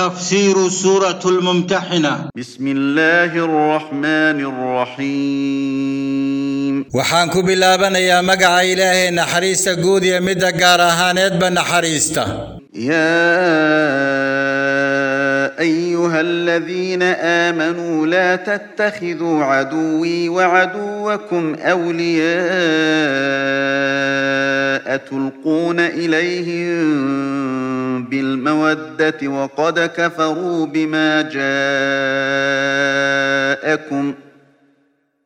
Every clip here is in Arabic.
تفسير سورة الممتحنة. بسم الله الرحمن الرحيم. وحانكو بلابن يا مقع إلهي نحريست قود يمدقارهان يدبن نحريست يا أيها الذين آمنوا لا تتخذوا عدوي وعدوكم أولياء تلقون إليهم بالمودة وقد كفروا بما جاءكم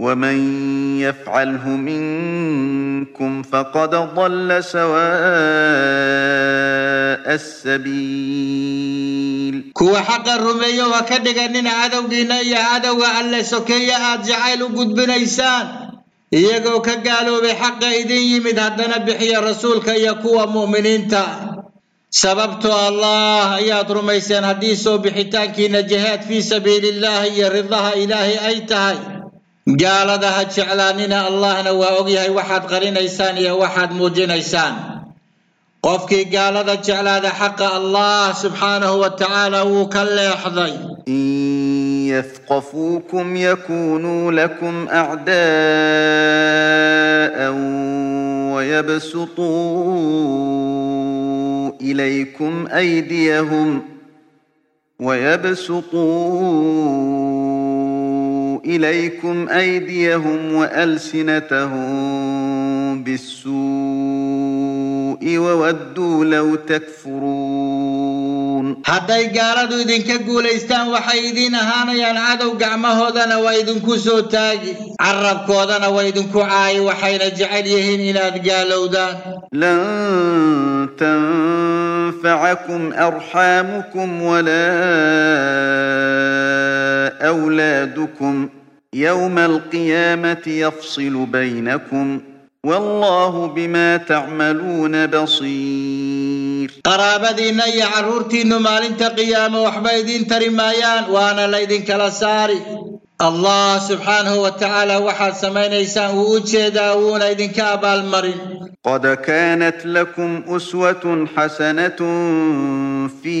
ومن يفعله منكم فقد ضل سواء السبيل كو حق الرميو وكدغنين عدو قيني عدو وعلى سكي أجعل قد بنيسان إيقو كقالوا بحق إذي مدهدنا بحي رسولك يكو مؤمنين تا سببت الله أياد رميسان حديثه بحتاكين جهات في سبيل الله يرضها إلهي أيتهاي جالدها جعلانين الله نوى أغيه واحد غرين إيسان إيه واحد موجين إيسان. قفكي جالدها جعلانين حق الله سبحانه وتعالى وكل يحضي. إن يثقفوكم يكونوا لكم أعداء ويبسطوا إليكم أيديهم ويبسطوا إليكم أيديهم وألسنتهم بالسوء وودوا لو تكفرون. هدي قالوا إذن كقول إستان وحيدين هانيا عدو يعني قعمه دانا وإذن كسو تاج عرب كودانا وإذن كعاي وحين جعليهن إلى قالوا دان لن تنفعكم أرحامكم ولا أولادكم. يوم القيامة يفصل بينكم والله بما تعملون بصير. قرابة ني عرورتي نمال انت قيامة وحبيد انت رمايان وأنا ليد كالساري. الله سبحانه وتعالى وحد سمين إيسان ووجه داوون إذن كاب المرين قد كانت لكم أسوة حسنة في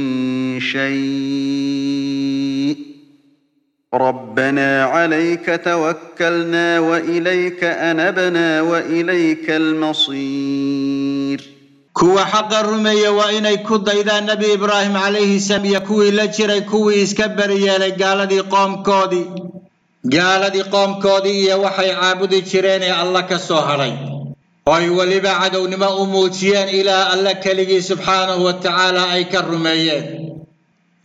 شيء. ربنا عليك توكلنا وإليك أنبنا وإليك المصير. كوا حق الرمية وإن كد إذا النبي إبراهيم عليه السلام يكوي لجري كوي إسكبر يالي قال ذي قوم كودي. قال ذي قوم كودي يا وحي عابد شريني الله كالسوهرين أي ولبعد ونما أموتيان إلى الله كلي سبحانه وتعالى أي كالرميين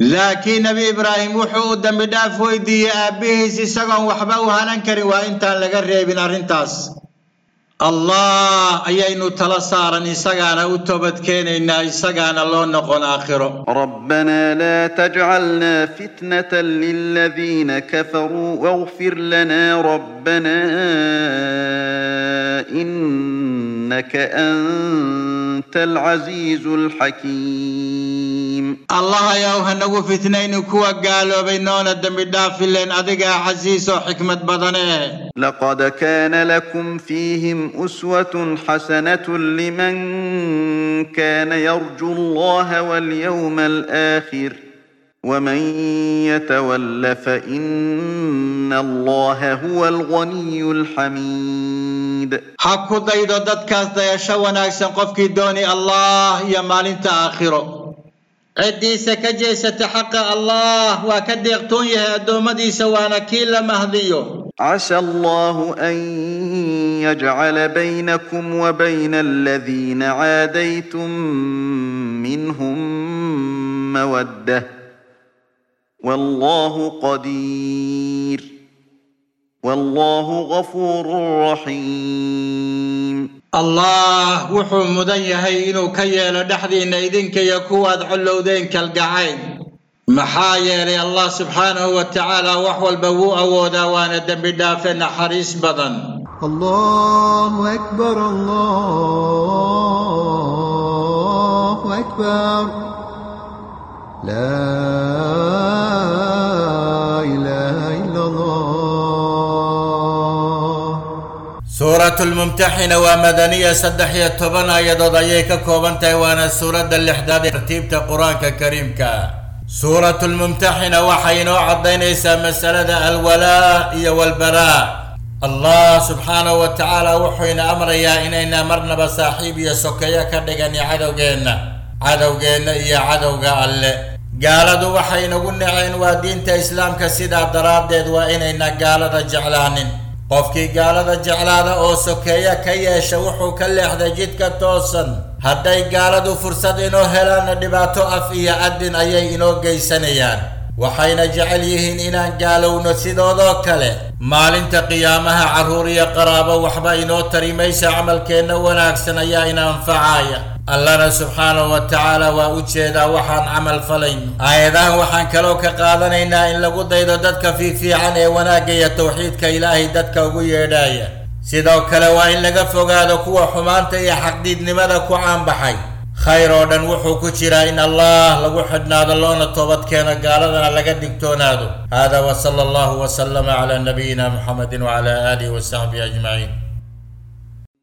لكن نبي إبراهيم وحود دم دافوي دي أبيه سيساقون وحباو هانان كريوا انتا لغرية بن أرنتاس. الله أيينو تلصارا نساقانا وطوبت كينا إنا إساقانا اللون نقون آخرو ربنا لا تجعلنا فتنة للذين كفروا واغفر لنا ربنا إنك أنت العزيز الحكيم. الرحيم الله يوه نغو فتنين كوى قالوا بينونا دمي دافلين أدقى حزيس وحكمة بدنه. لقد كان لكم فيهم أسوة حسنة لمن كان يرجو الله واليوم الآخر. ومن يتولى فإن الله هو الغني الحميد. حقو دايدو دادكاس دايا شوانا اكسن قفكي دوني الله يا مال تاخره عدي سكجي ستحقق الله وكدي اقتوني هادو مدي سوانا كيلا مهديو. عسى الله أن يجعل بينكم وبين الذين عاديتم منهم مودة. والله قدير. والله غفور رحيم. الله وحو مدنيهي إنو كيالو دحدي نايدين كي يكواد علو دين كالقعين. محايا لي الله سبحانه وتعالى وحو البوو أوو الدم بدافن حريس بضن الله أكبر الله أكبر. لا suuratu lmumtaxina waa madaniya saddex iyo toban aayadood ayay ka kooban tahay waana suuradda lixdaad ee tartiibta qur'aanka kariimka. Suuratu lmumtaxina waxay inoo caddaynaysaa masalada alwalaa iyo walbaraa allah subxaanahu wa tacaala wuxuu ina amrayaa inayna marnaba saaxiib iyo sokeeyo ka dhigani cadowgeenna. Cadowgeenna iyo cadowga alle. Gaaladu waxay inagu naceen waa diinta islaamka sidaa daraaddeed waa inayna gaalada jeclaanin qofkii gaalada jeclaada oo sokeeya ka yeesha wuxuu ka leexday jidka toosan hadday gaaladu fursad inoo helaanna dhibaato af iyo adin ayay inoo geysanayaan waxayna jecel yihiin inaan gaalowno sidoodoo kale maalinta qiyaamaha carruur iyo qaraabo waxba inoo tari maysa camalkeenna wanaagsan ayaa ina anfacaya allana subxaanahu wa tacaala waa u jeedaa waxaan camal falayno aayadahan waxaan kaloo ka qaadanaynaa in lagu daydo dadka fiifiican ee wanaagga iyo tawxiidka ilaahay dadka ugu yeedhaaya. Sidoo kale waa in laga fogaado kuwa xumaanta iyo xaqdiidnimada ku caanbaxay. Khayr oo dhan wuxuu ku jiraa in allah lagu xidhnaado loona toobadkeeno gaaladana laga digtoonaado hada wa sala allahu wasalama calaa nabiyina muxamedin wacala aalihi wasaxbihi ajmaciin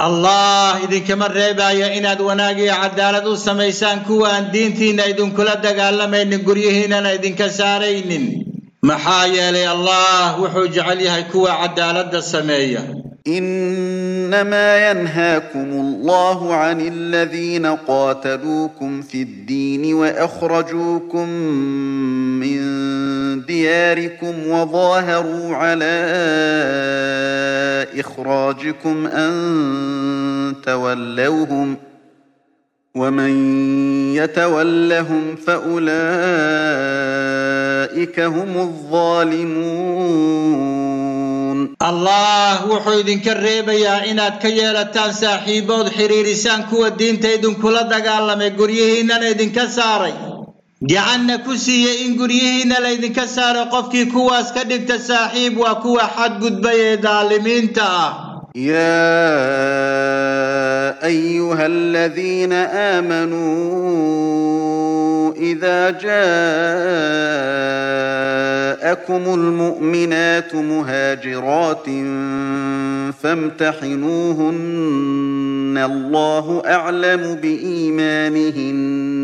الله إذن كما الرئيبا يأينا دواناقيا عدالة السميسان كوان دين تينا إذن كلا لما إذن قريهنا إذن كسارين. محايا لي الله وحج عليها كوى عدالة السمية إنما ينهاكم الله عن الذين قاتلوكم في الدين وأخرجوكم من دياركم وظاهروا على إخراجكم أن تولوهم ومن يتولهم فأولئك هم الظالمون. الله وحيد كريب يا إناد كيالة ساحيبود حريري سانكو الدين تيدن كل دقال لما يقريه إنان إذن كساري. جعلنا كسي إن قريهنا لإذن كسار قفكي كوا أسكدك تساحيب وكوا حد قد بيدا لمنتا يا أيها الذين آمنوا إذا جاءكم المؤمنات مهاجرات فامتحنوهن. الله أعلم بإيمانهن.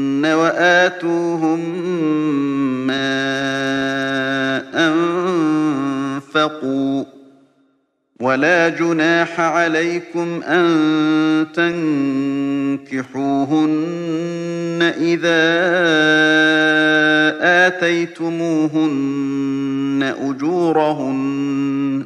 وآتوهم ما أنفقوا ولا جناح عليكم أن تنكحوهن إذا آتيتموهن أجورهن.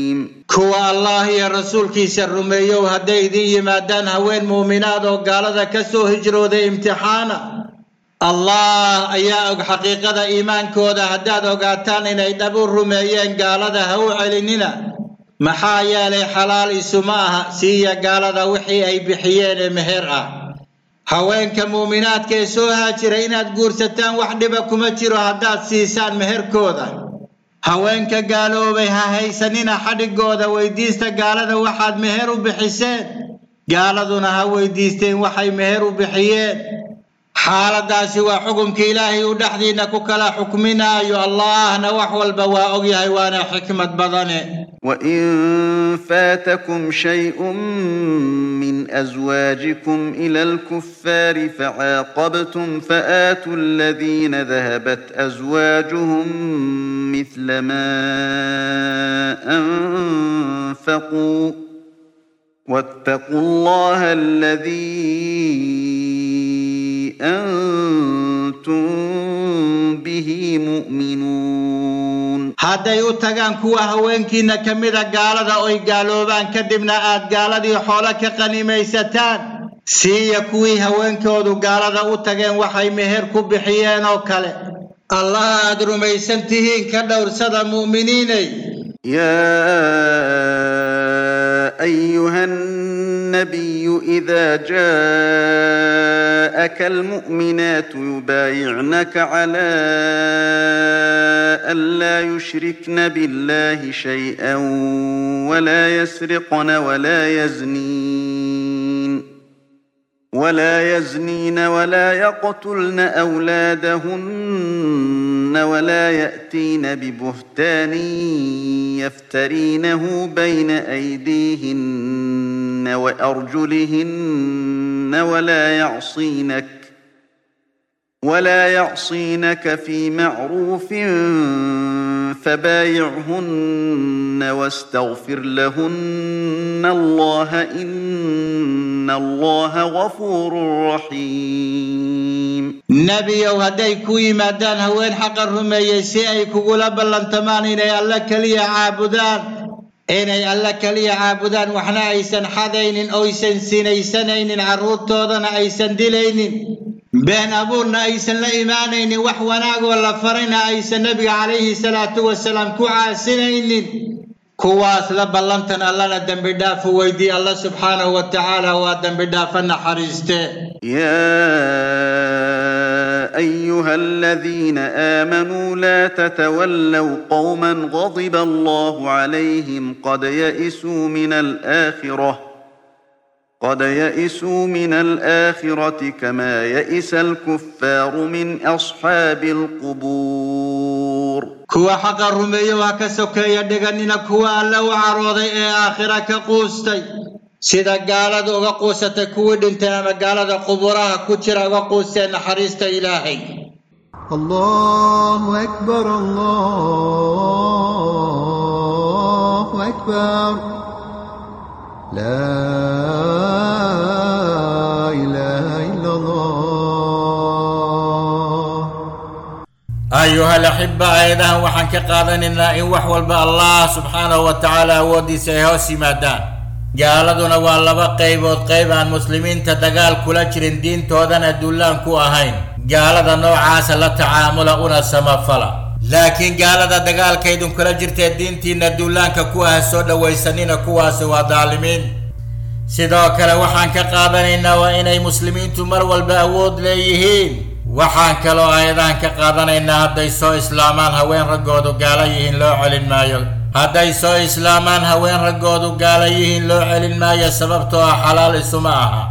iyo rasuulkiisa rumeeyow hadday idin yimaadaan haween muuminaad oo gaalada ka soo hijrooday imtixaana allah ayaa og xaqiiqada iimaankooda haddaad ogaataan inay dhab u rumeeyeen gaalada ha u celinina maxaa yeelay xalaal isuma aha siiya gaalada wixii ay bixiyeen ee meher ah haweenka muuminaadka ee soo haajira inaad guursataan wax dhiba kuma jiro haddaad siisaan meherkooda haweenka gaaloobay ha haysanina xadhigooda weydiista gaalada waxaad meher u bixiseen gaaladuna ha weydiisteen waxay meher u bixiyeen حالة داسي وحكم كإلهي ودحدي نككلا حكمنا يو الله نوح والبواء يهيوان حكمة بضني وإن فاتكم شيء من أزواجكم إلى الكفار فعاقبتم فآتوا الذين ذهبت أزواجهم مثل ما أنفقوا واتقوا الله الذي أنتم به مؤمنون kuwa haweenkiinna ka mida gaalada oy gaaloobaan kadibna aad gaaladii xoolo ka qanimaysataan siiya kuwii haweenkoodu gaalada u tageen waxay meher ku bixiyeen oo kale allah aad rumaysan tihiin ka dhowrsada mu'miniinay يا أيها النبي إذا جاءك المؤمنات يبايعنك على ألا يشركن بالله شيئا ولا يسرقن ولا يزنين ولا يزنين ولا يقتلن أولادهن ولا يأتين ببهتان يفترينه بين أيديهن وأرجلهن ولا يعصينك ولا يعصينك في معروف فبايعهن واستغفر لهن الله إن الله غفور رحيم nebiyow hadday ku yimaadaan haween xaqa rumeeyey si ay kugula ballantamaan inay alla keliya caabudaan inay alla keliya caabudaan waxna aysan xadaynin oysan sinaysanaynin carruurtoodana aysan dilaynin been abuurna aysan la imaanaynin wax wanaagoo la farayna aysan nebiga calayhi salaatu wasalaam ku caasinaynin kuwaas la ballantan allana dembi dhaafu weydii alla subxaanahu wa tacaala waa dembi dhaafa naxariistee يا أيها الذين آمنوا لا تتولوا قوما غضب الله عليهم قد يئسوا من الآخرة قد يئسوا من الآخرة كما يئس الكفار من أصحاب القبور. Kuwa xaqa rumeeye waa ka sokeeya dhiganina kuwa alla u carooday ee aakhira ka quustay sida gaalada uga quusatay kuwii dhintay ama gaalada quburaha ku jira uga quusteen naxariista ilaahay الله أكبر الله أكبر لا إله إلا الله ayuha alaxiba aayadahan waxaan ka qaadanaynaa in wax walba allah subxaanahu wa tacaala awooddiisa ay hoos yimaadaan gaaladuna waa laba qaybood qayb aan muslimiinta dagaal kula jirin diintoodana dullaan ku ahayn gaalada noocaasa la tacaamula una samafala laakiin gaalada dagaalka idinkula jirtee diintiinna duulaanka ku ah soo dhowaysanina kuwaasi waa daalimiin sidoo kale waxaan ka qaadanaynaa waa inay muslimiintu mar walba awood leeyihiin waxaan kaloo aayadahan ka qaadanaynaa hadday soo islaamaan haween raggoodu gaala yihiin loo celin maayo. Hadday soo islaamaan haween raggoodu gaala yihiin loo celin maayo sababtoo ah xalaal isuma aha.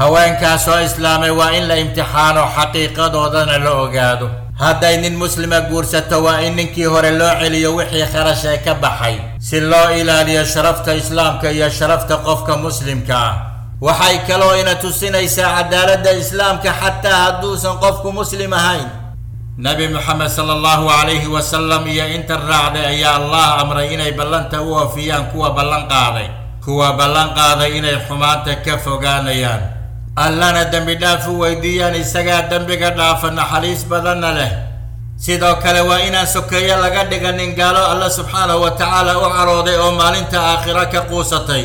Haweenkaa soo islaamay waa in la imtixaano xaqiiqadoodana la ogaado. Hadday nin muslima guursato waa in ninkii hore loo celiyo wixii kharash ee ka baxay. Si loo ilaaliyo sharafta islaamka iyo sharafta qofka muslimka ah waxay kaloo ina tusinaysaa cadaaladda islaamka xataa hadduusan qofku muslim ahayn. Nabi moxamed sala allahu calayhi wasalam iyo inta raacday ayaa allah amray inay ballanta u oofiyaan kuwa ballan qaaday. Kuwa ballan qaaday inay xumaanta ka fogaanayaan. Allana dembi dhaaf u weydiiyaan isagaa dembiga dhaafa naxariis badanna leh. Sidoo kale waa inaan sokeeyo laga dhiganin gaalo alla subxaanahu wa tacaala u carooday oo maalinta aakhira ka quusatay